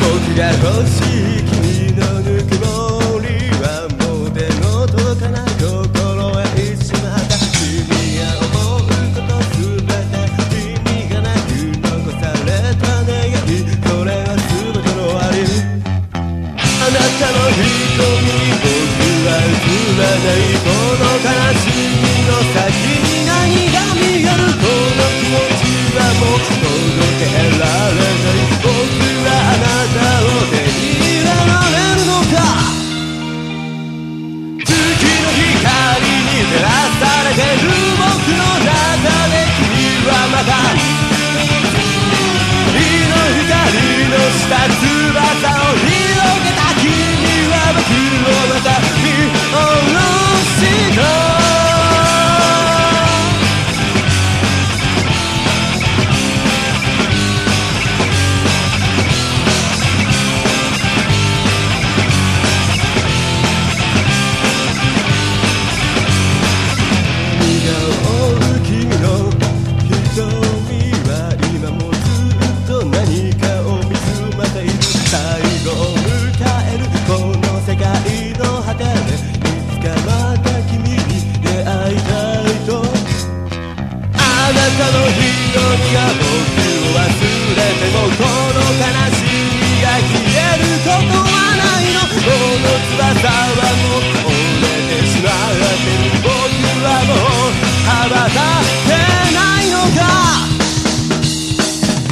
僕が欲しい君のぬくもりはもう手の届かない心へいっしまた君が思うことすべて君がなく残された願いそれが全ての終わりあなたの瞳僕は映らないこの悲し翼あなたの瞳が僕を忘れてもこの悲しみが消える。ことはないのこの翼はもう折れてしまってる。僕はもう羽ばたってないのか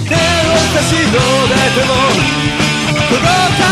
手を差し伸べても届かない